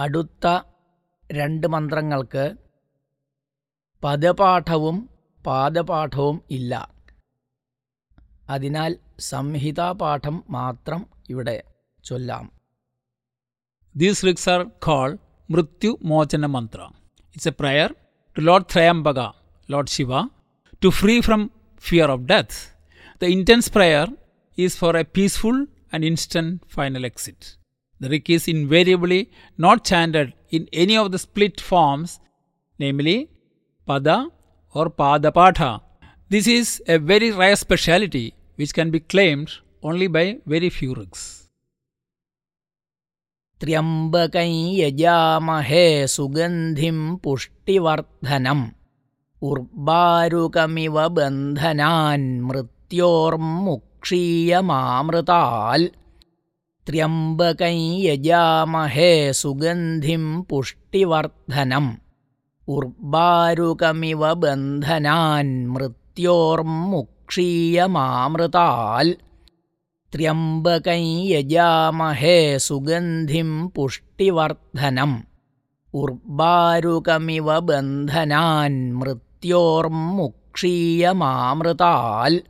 അടുത്ത രണ്ട് മന്ത്രങ്ങൾക്ക് പദപാഠവും പാദപാഠവും ഇല്ല. അതിനാൽ സംഹിതാപാഠം മാത്രം ഇവിടെ ചൊല്ലാം. These റിക്സ് are call Mrityu Mochana mantra it's a prayer to lord Tryambaka lord Shiva to free from fear of death the intense prayer is for a peaceful and instant final exit The rig is invariably not chanted in any of the split forms, namely Pada or Padapatha. This is a very rare speciality which can be claimed only by very few rigs. त्र्यम्बकं यजामहे सुगन्धिं पुष्टिवर्धनम् उर्वारुकमिव बन्धनान् मृत्योर्मुक्षीयमामृताल् त्र्यम्बकं यजामहे सुगन्धिं पुष्टिवर्धनम्। उर्वारुकमिव बन्धनान् मृत्योर्मुक्षीयमामृताल्। त्र्यम्बकं यजामहे सुगन्धिं पुष्टिवर्धनम्। उर्वारुकमिव बन्धनान् मृत्योर्मुक्षीयमामृताल्